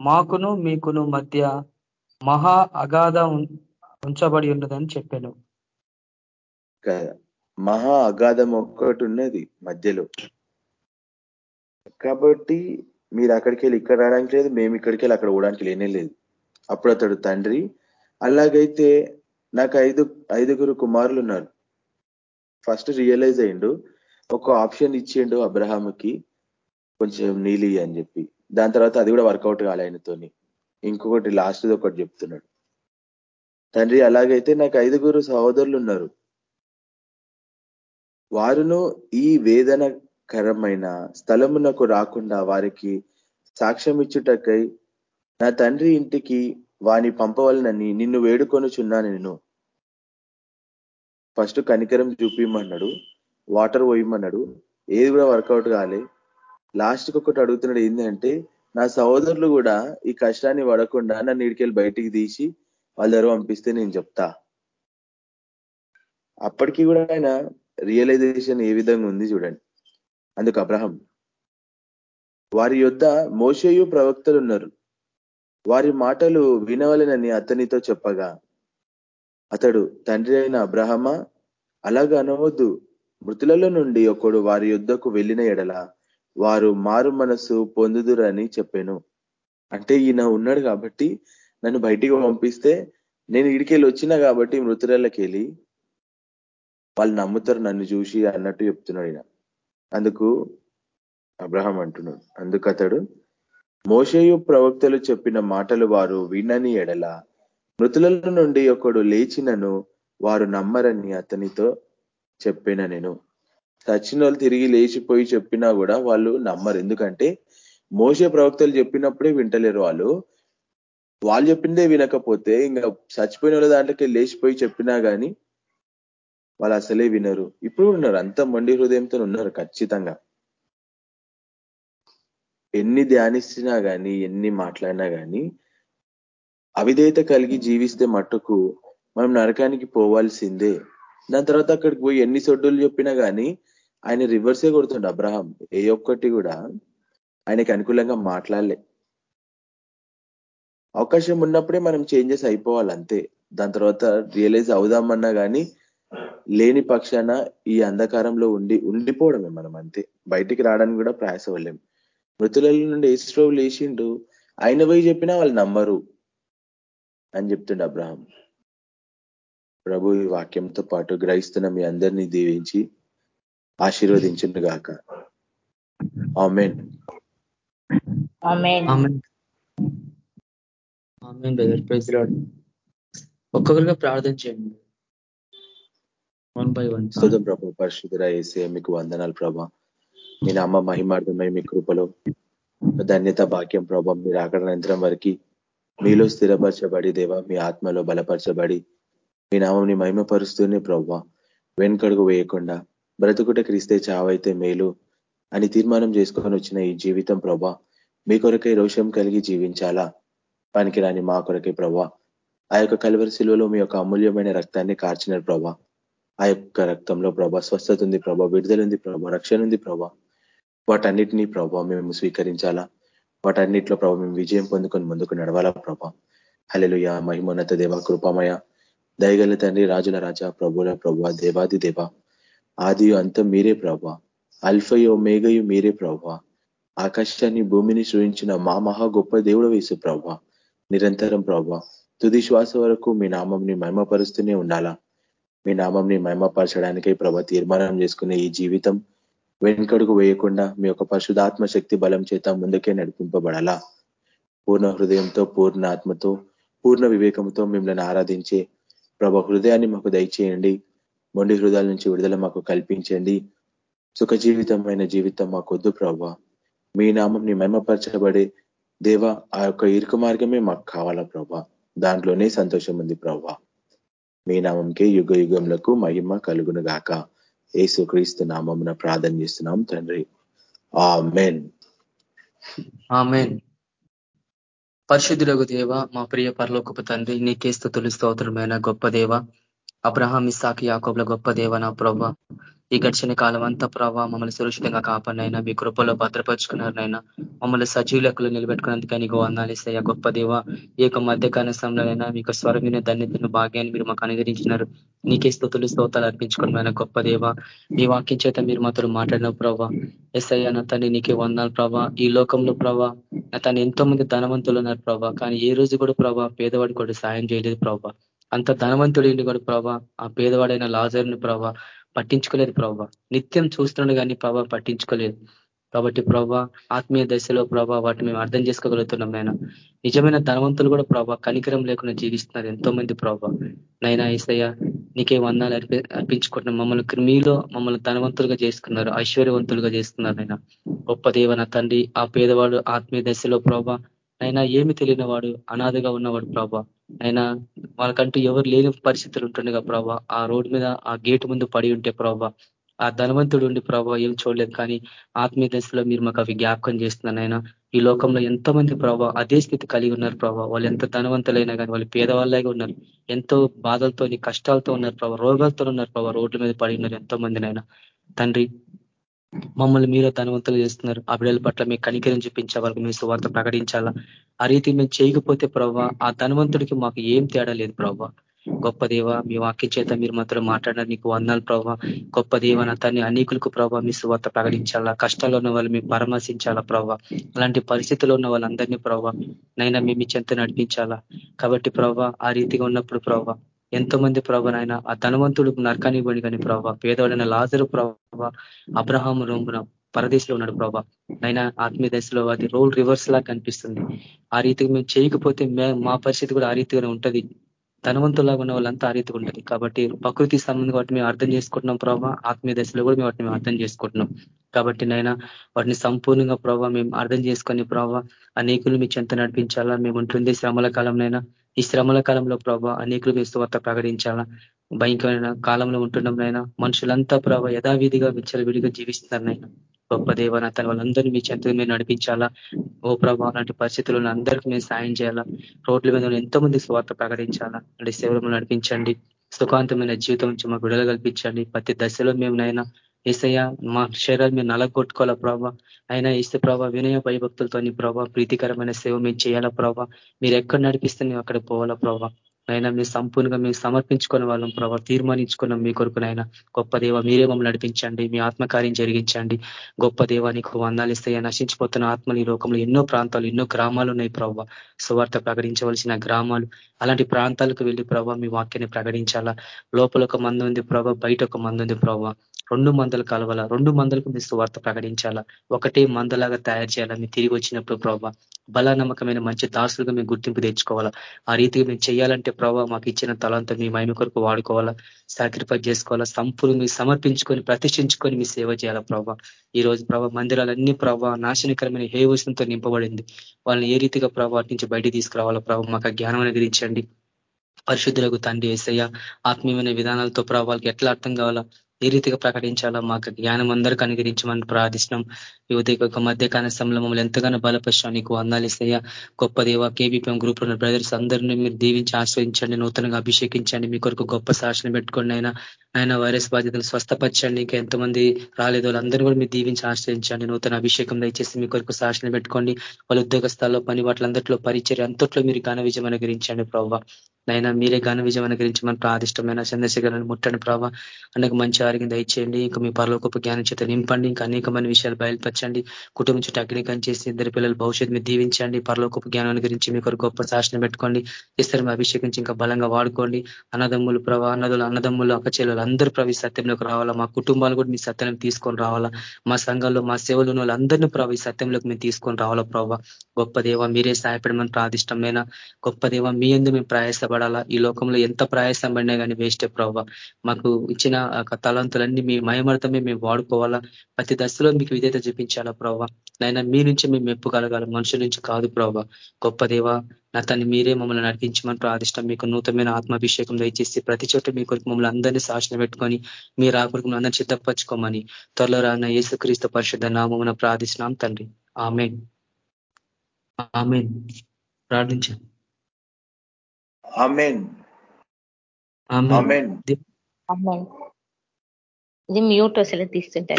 [SPEAKER 1] మాకును మీకును మధ్య మహా అగాధ ఉంచబడి ఉన్నదని చెప్పాను.
[SPEAKER 3] మహా అగాధం ఒక్కటి ఉన్నది మధ్యలో. కాబట్టి మీరు అక్కడికి వెళ్ళి ఇక్కడ రావడానికి లేదు మేము ఇక్కడికి వెళ్ళి అక్కడ పోవడానికి లేనే లేదు. అప్పుడు అతడు తండ్రి అలాగైతే నాకు ఐదు ఐదుగురు కుమారులు ఉన్నారు. ఫస్ట్ రియలైజ్ అయిండు ఒక ఆప్షన్ ఇచ్చిండు అబ్రహాముకి కొంచెం నీలి అని చెప్పి. దాని తర్వాత అది కూడా వర్కౌట్ కాలే ఆయనతోని. ఇంకొకటి లాస్ట్ది ఒకటి చెప్తున్నాడు. తండ్రి అలాగైతే నాకు ఐదుగురు సహోదరులు ఉన్నారు వారును ఈ వేదనకరమైన స్థలమునకు రాకుండా వారికి సాక్ష్యం ఇచ్చుటకై నా తండ్రి ఇంటికి వాని పంపవలనని నిన్ను వేడుకొనుచున్నా నేను. ఫస్ట్ కనికరం చూపిమన్నాడు వాటర్ పోయమన్నాడు. ఏది కూడా వర్కౌట్ కాలే. లాస్ట్కి ఒకటి అడుగుతున్నాడు ఏంటంటే నా సహోదరులు కూడా ఈ కష్టాన్ని పడకుండా నన్ను ఇడికెళ్ళి బయటికి తీసి వాళ్ళ దగ్గర పంపిస్తే నేను చెప్తా. అప్పటికి కూడా ఆయన రియలైజేషన్ ఏ విధంగా ఉంది చూడండి. అందుకు అబ్రహం వారి యొద్ మోషయు ప్రవక్తలు ఉన్నారు. వారి మాటలు వినవలనని అతనితో చెప్పగా అతడు తండ్రి అయిన అబ్రహమా అలాగ అనవద్దు. మృతులలో నుండి ఒకడు వారి యుద్ధకు వెళ్ళిన ఎడల వారు మారు మనసు పొందుదురని చెప్పాను. అంటే ఈయన ఉన్నాడు కాబట్టి నన్ను బయటికి పంపిస్తే నేను ఇడికెళ్ళి వచ్చినా కాబట్టి మృతురాళ్ళకి వెళ్ళి వాళ్ళు నమ్ముతారు నన్ను చూసి అన్నట్టు చెప్తున్నాడు ఈయన. అందుకు అబ్రహం అంటున్నాడు. అందుకు అతడు మోషయు ప్రవక్తలు చెప్పిన మాటలు వారు వినని ఎడల మృతుల నుండి ఒకడు లేచినను వారు నమ్మరని అతనితో చెప్పిన నేను. చచ్చిన వాళ్ళు తిరిగి లేచిపోయి చెప్పినా కూడా వాళ్ళు నమ్మరు. ఎందుకంటే మోసే ప్రవక్తలు చెప్పినప్పుడే వింటలేరు వాళ్ళు. వాళ్ళు చెప్పిందే వినకపోతే ఇంకా చచ్చిపోయిన వాళ్ళ దాంట్లోకి లేచిపోయి చెప్పినా కానీ వాళ్ళు అసలే వినరు. ఇప్పుడు ఉన్నారు. అంత మొండి హృదయంతో ఉన్నారు ఖచ్చితంగా. ఎన్ని ధ్యానిస్తున్నా కానీ ఎన్ని మాట్లాడినా కానీ అవిధేయత కలిగి జీవిస్తే మట్టుకు మనం నరకానికి పోవాల్సిందే. దాని తర్వాత అక్కడికి పోయి ఎన్ని సొడ్డులు చెప్పినా కానీ ఆయన రివర్సే కొడుతుండు అబ్రహం. ఏ ఒక్కటి కూడా ఆయనకి అనుకూలంగా మాట్లాడలే. అవకాశం ఉన్నప్పుడే మనం చేంజెస్ అయిపోవాలి అంతే. దాని తర్వాత రియలైజ్ అవుదామన్నా కానీ లేని పక్షాన ఈ అంధకారంలో ఉండి ఉండిపోవడమే మనం అంతే. బయటికి రావడానికి కూడా ప్రయాసవలేం మృతుల నుండి ఇస్రోవ్ లేచిండు ఆయన పోయి చెప్పినా వాళ్ళు నమ్మరు అని చెప్తుండే అబ్రహం. ప్రభు ఈ వాక్యంతో పాటు గ్రహిస్తున్న మీ అందరినీ దీవించి ఆశీర్వదించిండు గాక. ఆమెన్.
[SPEAKER 1] ఒక్కొక్కరిగా ప్రార్థన చేయండి. వన్ బై వన్
[SPEAKER 3] స్తుతం ప్రభు పరిశుద్ధుర ఏసే మీకు వందనాలు ప్రభా. మీ నామ మహిమార్థమై మీ కృపలో ధన్యత భాగ్యం ప్రభా. మీరు అక్కడ అనంతరం వరకు మీలో స్థిరపరచబడి దేవా మీ ఆత్మలో బలపరచబడి మీ నామంని మహిమపరుస్తూనే ప్రవ్వ వెనుకడుగు వేయకుండా బ్రతుకుట క్రీస్తే చావైతే మేలు అని తీర్మానం చేసుకొని వచ్చిన ఈ జీవితం ప్రభా మీ కొరకే రోషం కలిగి జీవించాలా? పనికిరాని మా కొరకే ప్రభా ఆ యొక్క కలువరి శిలువలో మీ యొక్క అమూల్యమైన రక్తాన్ని కార్చినారు ప్రభా. ఆ యొక్క రక్తంలో ప్రభా స్వస్థత ఉంది ప్రభా విడుదల ఉంది ప్రభా రక్షణ ఉంది ప్రభా. వాటన్నిటినీ ప్రభా మేము స్వీకరించాలా? వాటన్నిటిలో ప్రభా మేము విజయం పొందుకొని ముందుకు నడవాలా ప్రభా? హలెలుయ మహిమోన్నత దేవ కృపమయ దయగల తండ్రి రాజుల రాజా ప్రభుల ప్రభు దేవాది దేవ ఆది అంతం మీరే ప్రభా. అల్ఫయో మేఘయు మీరే ప్రభా. ఆకాశాన్ని భూమిని సృహించిన మా మహా గొప్ప దేవుడు వేసు ప్రభా. నిరంతరం ప్రభా. తుది శ్వాస వరకు మీ నామంని మహిమపరుస్తూనే ఉండాలా? మీ నామంని మహిమపరచడానికై ప్రభా తీర్మానం చేసుకునే ఈ జీవితం వెనుకడుగు వేయకుండా మీ యొక్క పరిశుధాత్మ శక్తి బలం చేత ముందుకే నడిపింపబడాలా? పూర్ణ హృదయంతో పూర్ణ ఆత్మతో పూర్ణ వివేకంతో మిమ్మల్ని ఆరాధించే ప్రభ హృదయాన్ని మాకు దయచేయండి. మొండి హృదయాల నుంచి విడుదల మాకు కల్పించండి. సుఖ జీవితమైన జీవితం మాకు వద్దు మీ నామం ని మహిమపరచబడే దేవ ఆ యొక్క ఇరుకు మార్గమే మాకు కావాలా ప్రభా దాంట్లోనే సంతోషం ఉంది ప్రభా మీ నామంకే యుగ యుగములకు మహిమ కలుగును గాక. ఏసు క్రీస్తు నామమున ప్రార్థన చేస్తున్నాం తండ్రి. ఆ మెన్
[SPEAKER 1] పరిశుద్ధులకు దేవ మా ప్రియ పరలోకపు తండ్రి నీకే స్థుతులు స్తోత్రమైన గొప్ప దేవ. అబ్రహాం ఇసాకి యాకోబ్ల గొప్ప దేవ నా ప్రభ. ఈ గడిచిన కాలం అంతా ప్రభావ మమ్మల్ని సురక్షితంగా కాపాడినైనా మీ కృపలో భద్రపరుచుకున్నారనైనా మమ్మల్ని సజీవులకులు నిలబెట్టుకున్నందుకు నీకు వందాలిస్తాయా గొప్ప దేవ. ఈ యొక్క మధ్యకాల సమయంలోనైనా మీకు స్వరమైన ధన్యతను భాగ్యాన్ని మీరు మాకు అనుగ్రహించినారు. నీకే స్థుతులు స్తోతాలు అర్పించుకోవడం గొప్ప దేవ. మీ వాక్యం చేత మీరు మాతో మాట్లాడిన ప్రభా. ఎస్ఐ నా తన్ని నీకే వందాలు ప్రభా. ఈ లోకంలో ప్రభా తను ఎంతో మంది ధనవంతులు ఉన్నారు ప్రభా. కానీ ఏ రోజు కూడా ప్రభా పేదవాడు కూడా సాయం చేయలేదు ప్రభా. అంత ధనవంతుడు కూడా ప్రభా. ఆ పేదవాడైన లాజర్ని ప్రభా పట్టించుకోలేదు ప్రభావ నిత్యం చూస్తున్నాడు కానీ ప్రభావ పట్టించుకోలేదు. కాబట్టి ప్రభా ఆత్మీయ దశలో ప్రభా వాటిని మేము అర్థం చేసుకోగలుగుతున్నాం నాయన. నిజమైన ధనవంతులు కూడా ప్రభా కనికరం లేకుండా జీవిస్తున్నారు ఎంతో మంది ప్రభా. నైనా ఈసయ్య నీకే వందాలు అర్పి అర్పించుకుంటున్నాం. మమ్మల్ని క్రిమీలో మమ్మల్ని ధనవంతులుగా చేసుకున్నారు ఐశ్వర్యవంతులుగా చేస్తున్నారు ఆయన గొప్ప నా తండ్రి ఆ పేదవాడు ఆత్మీయ దశలో ప్రభా అయినా ఏమి తెలియని వాడు అనాథగా ఉన్నవాడు ప్రభా. అయినా వాళ్ళకంటూ ఎవరు లేని పరిస్థితులు ఉంటుండగా ప్రభా ఆ రోడ్డు మీద ఆ గేటు ముందు పడి ఉంటే ప్రభా ఆ ధనవంతుడు ఉండి ప్రభావ ఏం చూడలేదు. కానీ ఆత్మీయ దశలో మీరు మాకు అవి జ్ఞాపకం చేస్తున్నానైనా ఈ లోకంలో ఎంతమంది ప్రభావ అదే స్థితి కలిగి ఉన్నారు ప్రభావ వాళ్ళు ఎంత ధనవంతులైనా కానీ వాళ్ళు పేదవాళ్ళగా ఉన్నారు. ఎంతో బాధలతో కష్టాలతో ఉన్నారు ప్రభావ రోగాలతో ఉన్నారు ప్రభావ రోడ్ల మీద పడి ఉన్నారు ఎంతో మందినైనా తండ్రి మమ్మల్ని మీరే ధనవంతులు చేస్తున్నారు. ఆ బిడ్డల పట్ల మీ కనికరం చూపించే వాళ్ళకి మీ సువార్త ప్రకటించాలా? ఆ రీతి మేము చేయకపోతే ప్రభావ ఆ ధనవంతుడికి మాకు ఏం తేడా లేదు ప్రభావ గొప్ప దేవ మీ వాక్య చేత మీరు మాత్రం మాట్లాడారు నీకు వందాలు ప్రభావ గొప్ప దేవ నా తన్ని అనేకులకు ప్రభావ మీ సువార్త ప్రకటించాలా? కష్టాల్లో ఉన్న వాళ్ళు మేము పరామర్శించాలా ప్రభావ అలాంటి పరిస్థితుల్లో ఉన్న వాళ్ళందరినీ ప్రభావ నైనా మేము చెంత నడిపించాలా? కాబట్టి ప్రభావ ఆ రీతిగా ఉన్నప్పుడు ప్రభావ ఎంతో మంది ప్రభా నాయన ఆ ధనవంతుడు నరకానికి పోయి కానీ ప్రభావ పేదవాడైన లాజరు ప్రభావ అబ్రహాం రూమున పరదేశంలో ఉన్నాడు ప్రభా. నైనా ఆత్మీయ దశలో అది రోల్ రివర్స్ లా కనిపిస్తుంది. ఆ రీతికి మేము చేయకపోతే మా పరిస్థితి కూడా ఆ రీతిగానే ఉంటుంది. ధనవంతులాగా ఉన్న వాళ్ళంతా ఆ రీతిగా ఉంటుంది. కాబట్టి ప్రకృతి సంబంధం వాటిని మేము అర్థం చేసుకుంటున్నాం ప్రభావ ఆత్మీయ దశలో కూడా మేము వాటిని మేము అర్థం చేసుకుంటున్నాం. కాబట్టి నైనా వాటిని సంపూర్ణంగా ప్రభావ మేము అర్థం చేసుకొని ప్రభావ అనేకులు మీ చెంత నడిపించాలా మేము ఉంటుంది శ్రమల కాలంనైనా ఈ శ్రమల కాలంలో ప్రభావ అనేకులు మీ ప్రకటించాలా? భయంకరమైన కాలంలో ఉంటున్నాం నైనా మనుషులంతా ప్రభావ యథావిధిగా విచ్చలవిడిగా జీవిస్తున్నారు నైనా గొప్ప దేవన తన వాళ్ళందరినీ మీ చెంత మీరు నడిపించాలా? ఓ ప్రభావ అలాంటి పరిస్థితుల్లో అందరికీ మేము సాయం చేయాలా? రోడ్ల మీద ఎంతో మంది స్వార్థ ప్రకటించాలా? అంటే సేవలు నడిపించండి. సుఖాంతమైన జీవితం నుంచి మాకు విడుదల కల్పించండి. ప్రతి దశలో మేము నైనా ఏసయ్య మా శరీరాలు మీరు నలగొట్టుకోవాలా ప్రభావ అయినా ఇస్తే ప్రభావ వినయ భయభక్తులతో ప్రభావ ప్రీతికరమైన సేవ మేము చేయాలా ప్రభావ మీరు ఎక్కడ నడిపిస్తే మేము అక్కడ పోవాలా ప్రభావ అయినా మీరు సంపూర్ణంగా మేము సమర్పించుకున్న వాళ్ళం ప్రభావ తీర్మానించుకున్నాం మీ కొరకునైనా గొప్ప దేవ మీరే మమ్మల్ని నడిపించండి మీ ఆత్మకార్యం జరిగించండి. గొప్ప దేవానికి వందాలు ఇస్తాయి. నశించిపోతున్న ఆత్మలు ఈ లోకంలో ఎన్నో ప్రాంతాలు ఎన్నో గ్రామాలు ఉన్నాయి ప్రభావ సువార్త ప్రకటించవలసిన గ్రామాలు అలాంటి ప్రాంతాలకు వెళ్ళి ప్రభావ మీ వాక్యాన్ని ప్రకటించాలా. లోపల ఒక మంది ఉంది ప్రభావ బయట ఒక మంది ఉంది ప్రభావ రెండు మందలు కలవాలా? రెండు మందలకు మీ సువార్త ప్రకటించాలా? ఒకటే మందలాగా తయారు చేయాలా? మీరు తిరిగి వచ్చినప్పుడు ప్రభావ బలా నమ్మకమైన మంచి దాసులుగా మేము గుర్తింపు తెచ్చుకోవాలా? ఆ రీతిగా మేము చేయాలంటే ప్రభావ మాకు ఇచ్చిన తలంతా మీ మైమి కొరకు వాడుకోవాలా? సాక్రిఫైస్ చేసుకోవాలా? సంపూర్ణ మీరు సమర్పించుకొని ప్రతిష్ఠించుకొని మీ సేవ చేయాలా ప్రభావ ఈ రోజు ప్రభావ మందిరాలన్నీ ప్రభావ నాశనకరమైన హేవసంతో నింపబడింది. వాళ్ళని ఏ రీతిగా ప్రభావ నుంచి బయట తీసుకురావాలా ప్రభావ మాకు జ్ఞానం అనుగ్రహించండి పరిశుద్ధులకు తండ్రి ఏసయ్య ఆత్మీయమైన విధానాలతో ప్రభావాలకి ఎట్లా అర్థం కావాలా? ఏ రీతిగా ప్రకటించాలా మాకు జ్ఞానం అందరికీ అనుగ్రహించమని ప్రార్థిస్తున్నాం. యువత యొక్క మధ్య సమయంలో మమ్మల్ని ఎంతగానో బలపరిచాం నీకు అందాలిస్తాయా గొప్ప దేవ కేబీపీఎం గ్రూప్ ఉన్న బ్రదర్స్ అందరినీ మీరు దీవించి ఆశ్రయించండి నూతనంగా అభిషేకించండి. మీ కొరకు గొప్ప సాక్షిని పెట్టుకోండి అయినా ఆయన వైరస్ బాధితులు స్వస్థపరచండి. ఇంకా ఎంతమంది రాలేదు. వాళ్ళందరూ కూడా మీరు దీవించి ఆశ్రయించండి. నూతన అభిషేకం దయచేసి మీ కొరకు సాక్షిని పెట్టుకోండి. వాళ్ళ ఉద్యోగ స్థాల్లో పని వాటిలందరిలో పరిచయం అంతట్లో మీరు ఘన విజయం అనుగ్రహించండి ప్రభావ నైనా మీరే ఘన విజయం అనుగ్రహించమని ప్రాదిష్టమైన చంద్రశేఖరాన్ని ముట్టండి ప్రభావ అన్నకు మంచి ఆరోగ్యం దయచేయండి. ఇంకా మీ పరలోకపు జ్ఞానం చేత నింపండి. ఇంకా అనేకమైన విషయాలు బయలుపరచండి. కుటుంబం చుట్టూ అగ్నికం చేసి ఇద్దరు పిల్లల భవిష్యత్తు మీరు దీవించండి. పరలోకపు జ్ఞానాన్ని గురించి మీ కొరకు గొప్ప శాసనం పెట్టుకోండి. ఇస్తారు మీ అభిషేకించి ఇంకా బలంగా వాడుకోండి. అన్నదమ్ములు ప్రభా అన్నదులు అన్నదమ్ములు అక్కచెల్లు అందరూ ప్రభు సత్యంలోకి రావాలా? మా కుటుంబాలు కూడా మీ సత్యం తీసుకొని రావాలా? మా సంఘంలో మా సేవలు ఉన్న వాళ్ళందరినీ ప్రభు సత్యంలోకి మేము తీసుకొని రావాలా ప్రభావ గొప్ప దేవ మీరే సహాయపడమని ప్రాదిష్టమైన గొప్ప దేవ మీ ఎందు మేము ప్రయాసపడాలా? ఈ లోకంలో ఎంత ప్రయాసం పడినా కానీ వేస్టే ప్రభావ మాకు ఇచ్చిన తలంతులన్నీ మీ మయమర్థమే మేము వాడుకోవాలా? ప్రతి దశలో మీకు విధేత చూపించాలా ప్రభావ నైనా మీ నుంచి మేము మెప్పు కలగాలి మనుషుల నుంచి కాదు ప్రభావ గొప్ప దేవ నా తను మీరే మమ్మల్ని నడిపించమని ప్రాదిష్టం మీకు నూతనమైన ఆత్మాభిషేకం దయచేసి ప్రతి చోట మీ కొరకు మమ్మల్ని అందరినీ శాసన పెట్టుకొని మీరు ఆ కొరకు అందరినీ సిద్ధపరచుకోమని త్వరలో రాన్న యేసుక్రీస్తు పరిషత్ నామమున ప్రార్థిస్తున్నాం తండ్రి. ఆమెన్. ఆమెన్. ప్రార్థించండి.
[SPEAKER 4] ఇది మ్యూట్ అసలు తీస్తుంటే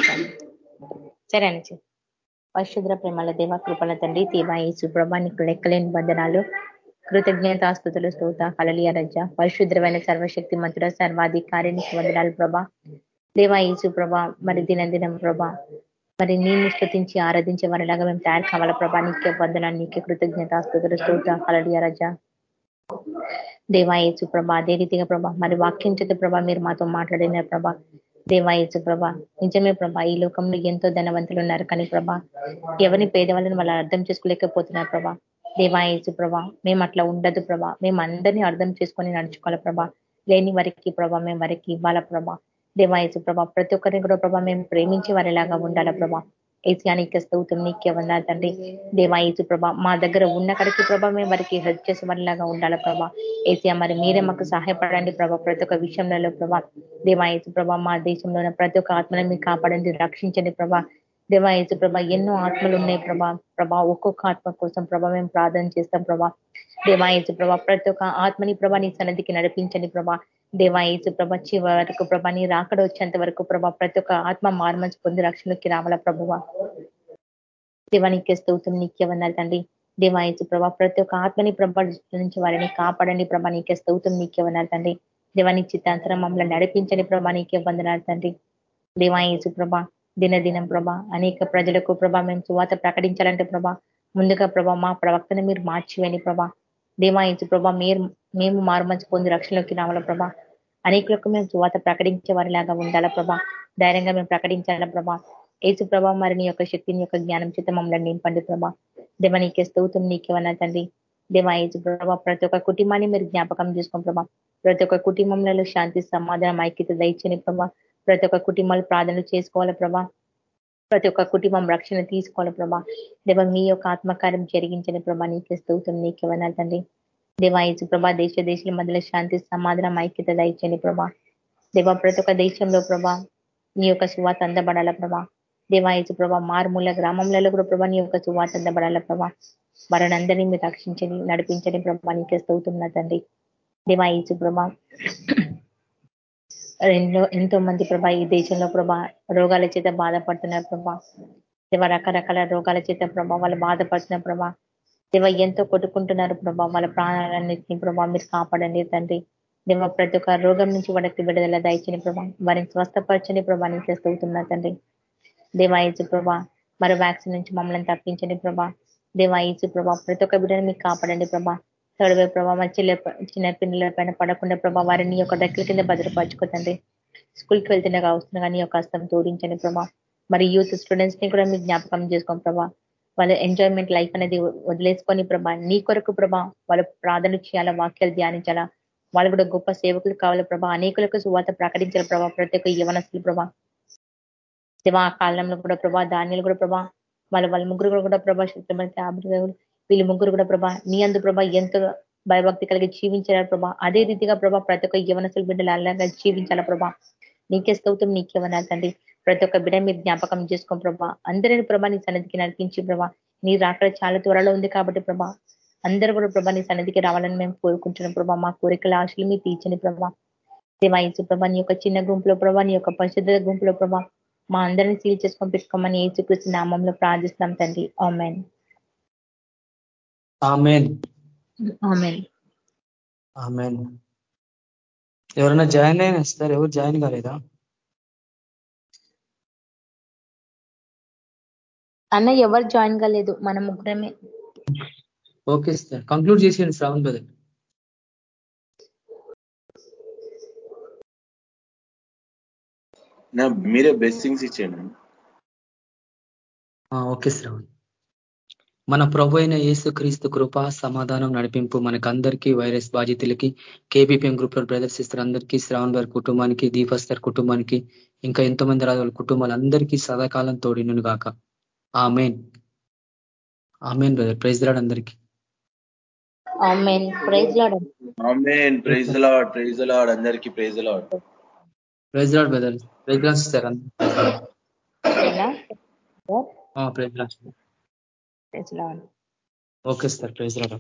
[SPEAKER 4] సరే. అని పరిశుద్ర ప్రేమల దేవ కృపల తండ్రి తీవాయేసు ప్రభానికి లెక్కలేని బంధనాలు కృతజ్ఞతాస్తుతులు స్తోత కలలియ రజ. పరిశుద్రమైన సర్వశక్తి మంత్రుల సర్వాధికారినికి వందనాలు ప్రభా. దేవా ప్రభా మరి దినదినం ప్రభా. మరి నేను స్థుతించి ఆరాధించే వారిలాగా మేము తయారు కావాల ప్రభా. నీకే వందనాన్ని నీకే కృతజ్ఞత స్తోత కలడియ రజ. దేవాయేసు ప్రభా అదే రీతిగా ప్రభా మరి వాక్యం చేత ప్రభా మీరు మాతో మాట్లాడిన ప్రభా. దేవాయచు ప్రభా నిజమే ప్రభా ఈ లోకంలో ఎంతో ధనవంతులు ఉన్నారు కానీ ప్రభా ఎవరిని పేదవాళ్ళని వాళ్ళు అర్థం చేసుకోలేకపోతున్నారు ప్రభా. దేవాయచు ప్రభా మేము అట్లా ఉండదు ప్రభా మేము అందరినీ అర్థం చేసుకొని నడుచుకోవాలి ప్రభా. లేని వారికి ప్రభా మేము వారికి ఇవ్వాలా ప్రభా. దేవాయచు ప్రభా ప్రతి ఒక్కరిని కూడా ప్రభా మేము ప్రేమించే వారిలాగా ఉండాలా ప్రభా. ఏసియానికి స్తౌతం నీకే వందాలి తండ్రి దేవాయసు ప్రభా మా దగ్గర ఉన్న కడికి ప్రభా మేము వారికి హెల్ప్ చేసే వారిలాగా ఉండాలి ప్రభా. ఏసియా మరి మీరే మాకు సహాయపడండి ప్రభా ప్రతి ఒక్క విషయంలో ప్రభా. దేవాయసు ప్రభా మా దేశంలో ప్రతి ఒక్క ఆత్మని మీరు కాపాడండి రక్షించండి ప్రభా. దేవాయసు ప్రభా ఎన్నో ఆత్మలు ఉన్నాయి ప్రభా. ప్రభా ఒక్కొక్క ఆత్మ కోసం ప్రభా మేము ప్రార్థన చేస్తాం ప్రభా. దేవాయసు ప్రభా ప్రతి ఒక్క ఆత్మని ప్రభా నీ సన్నిధికి నడిపించండి ప్రభా. దేవాయసు ప్రభ చివరి వరకు ప్రభ నీ రాకడ వచ్చేంత వరకు ప్రభ ప్రతి ఒక్క ఆత్మ మార్మల్స్ పొంది రక్షణకి రావాల ప్రభువ? దేవానికి స్తౌతం నీకేమన్నారు తండ్రి. దేవాయసు ప్రభ ప్రతి ఒక్క ఆత్మని ప్రభ నుంచి వారిని కాపాడండి ప్రభ నీకే స్తౌతం నీకేమన్నారు తండ్రి. దేవాని చిత్తాంతరం మమ్మల్ని నడిపించని ప్రభ నీకే వందనాలు తండ్రి. దేవాయసు ప్రభ దినదినం ప్రభ అనేక ప్రజలకు ప్రభ మేము సువాత ప్రకటించాలంటే ప్రభ ముందుగా ప్రభ మా ప్రవక్తను మీరు మార్చివేని ప్రభ. దేవాయించు ప్రభా మీరు మేము మారుమంచి పొంది రక్షణలోకి రావాల ప్రభా. అనేకులకు మేము చువాత ప్రకటించే వారిలాగా ఉండాలా ప్రభా. ధైర్యంగా మేము ప్రకటించాలా ప్రభా. ఏసు ప్రభా మరి నీ యొక్క శక్తిని యొక్క జ్ఞానం చేత మమ్మల్ని నింపండి ప్రభా. దేవ నీకే స్తౌతం నీకేమన్నా తండ్రి. దేవా ఏసు ప్రభా ప్రతి ఒక్క కుటుంబాన్ని మీరు జ్ఞాపకం చేసుకోండి ప్రభా. ప్రతి ఒక్క కుటుంబంలో శాంతి సమాధానం ఐక్యత దయచని ప్రభా. ప్రతి ఒక్క కుటుంబాలు ప్రార్థనలు చేసుకోవాలి ప్రభా. ప్రతి ఒక్క కుటుంబం రక్షణ తీసుకోవాలి ప్రభా. దేవ మీ యొక్క ఆత్మకార్యం జరిగించని ప్రభా. నీకే స్తౌతం నీకేమన్నా తండ్రి. దేవాయచు ప్రభా దేశ దేశాల మధ్యలో శాంతి సమాధానం ఐక్యత దయచని ప్రభా. దేవ ప్రతి ఒక్క దేశంలో ప్రభా నీ యొక్క సువాత అందబడాల ప్రభా. దేవాయచు ప్రభా మారుమూల గ్రామంలో కూడా ప్రభా నీ యొక్క సువాత అందబడాల ప్రభా. అందరినీ మీరు రక్షించని నడిపించని ప్రభా. నీకే స్తవుతున్నా తండ్రి. దేవాయచు ప్రభా ఎన్నో ఎంతో మంది ప్రభా ఈ దేశంలో ప్రభా రోగాల చేత బాధపడుతున్నారు ప్రభా. దేవ రకరకాల రోగాల చేత ప్రభా వాళ్ళు బాధపడుతున్న ప్రభా. దేవ ఎంతో కొట్టుకుంటున్నారు ప్రభా వాళ్ళ ప్రాణాలన్నింటినీ ప్రభా మీరు కాపాడండి తండ్రి. దేవ ప్రతి ఒక్క రోగం నుంచి వాడికి విడుదల దయచని ప్రభా. వారిని స్వస్థపరచని ప్రభా నేను చేస్తున్నా తండ్రి. దేవాయచు ప్రభా మరో వ్యాక్సిన్ నుంచి మమ్మల్ని తప్పించండి ప్రభా. దేవాయచు ప్రభా ప్రతి ఒక్క బిడ్డని మీకు కాపాడండి ప్రభా. తొడవే ప్రభా మా చిల్ల చిన్న పిల్లల పైన పడకుండా ప్రభావ వారిని యొక్క రెక్కల కింద భద్రపరచుకోతండి. స్కూల్కి వెళ్తున్నా వస్తున్నా కానీ యొక్క హస్తం తోడించండి ప్రభా. మరి యూత్ స్టూడెంట్స్ని కూడా మీకు జ్ఞాపకం చేసుకోండి ప్రభా. వాళ్ళ ఎంజాయ్మెంట్ లైఫ్ అనేది వదిలేసుకొని ప్రభా నీ కొరకు ప్రభా వాళ్ళు ప్రార్థన చేయాలా వాక్యాలు ధ్యానించాలా వాళ్ళు కూడా గొప్ప సేవకులు కావాలి ప్రభా అనేకులకు సువాత ప్రకటించాలి ప్రభా ప్రతి ఒక్క యవనస్తులు ప్రభా. శివ కాలంలో కూడా ప్రభా ధాన్యాలు కూడా ప్రభా వాళ్ళ వాళ్ళ ముగ్గురు కూడా ప్రభా వీళ్ళు ముగ్గురు కూడా ప్రభా నీ అందు ప్రభా ఎంతో భయభక్తి కలిగి జీవించారు ప్రభా. అదే రీతిగా ప్రభా ప్రతి ఒక్క యవనస్తుల బిడ్డలు అలాగా జీవించాలా ప్రభా. నీకే స్తౌతం నీకే తండ్రి. ప్రతి ఒక్క బిడ మీరు జ్ఞాపకం చేసుకో ప్రభా. అందరిని ప్రభా నీ సన్నిధికి నడిపించి ప్రభా. నీ రాకడ చాలా త్వరలో ఉంది కాబట్టి ప్రభా. అందరూ కూడా ప్రభా నీ సన్నిధికి రావాలని మేము కోరుకుంటున్నాం ప్రభా. మా కోరికల ఆశలు మీ తీర్చని ప్రభా. దేవాయసు ప్రభా నీ యొక్క చిన్న గుంపులో ప్రభా నీ యొక్క పరిశుద్ధ గుంపులో ప్రభా. మా అందరినీ సీల్ చేసుకొని పెట్టుకోమని ఏసుకృష్ణ నామంలో ప్రార్థిస్తున్నాం తండ్రి. ఆమెన్. ఆమెన్.
[SPEAKER 1] ఆమెన్. ఎవరైనా జాయిన్ అయినా సార్ ఎవరు జాయిన్ కాలేదా?
[SPEAKER 4] అన్న ఎవరు జాయిన్ కాలేదు మన ముగ్గురమే.
[SPEAKER 1] ఓకే సార్ కంక్లూడ్ చేసేయండి శ్రావణ్ బ్రదర్.
[SPEAKER 3] నా మీరే బ్లెస్సింగ్స్ ఇచ్చేయండి.
[SPEAKER 1] ఓకే శ్రావణ్. మన ప్రభు అయిన యేసు క్రీస్తు కృప సమాధానం నడిపింపు మనకందరికీ వైరస్ బాధితులకి కేబీపీఎం గ్రూప్లో బ్రదర్స్ సిస్టర్ అందరికీ శ్రావణ్ గారి కుటుంబానికి దీపస్తర్ కుటుంబానికి ఇంకా ఎంతో మంది రాజుల కుటుంబాలందరికీ సదాకాలం తోడిను గాక. ఆ మెయిన్ ఆ మెయిన్ బ్రదర్ ప్రైజ్ రాడు అందరికీ.
[SPEAKER 4] ఆమెన్. ప్రైజ్ లాడ్
[SPEAKER 3] లాడ్ అందరికీ praise Lord.
[SPEAKER 1] Praise Lord brother. Praise Lord sister praise Lord okay sir praise Lord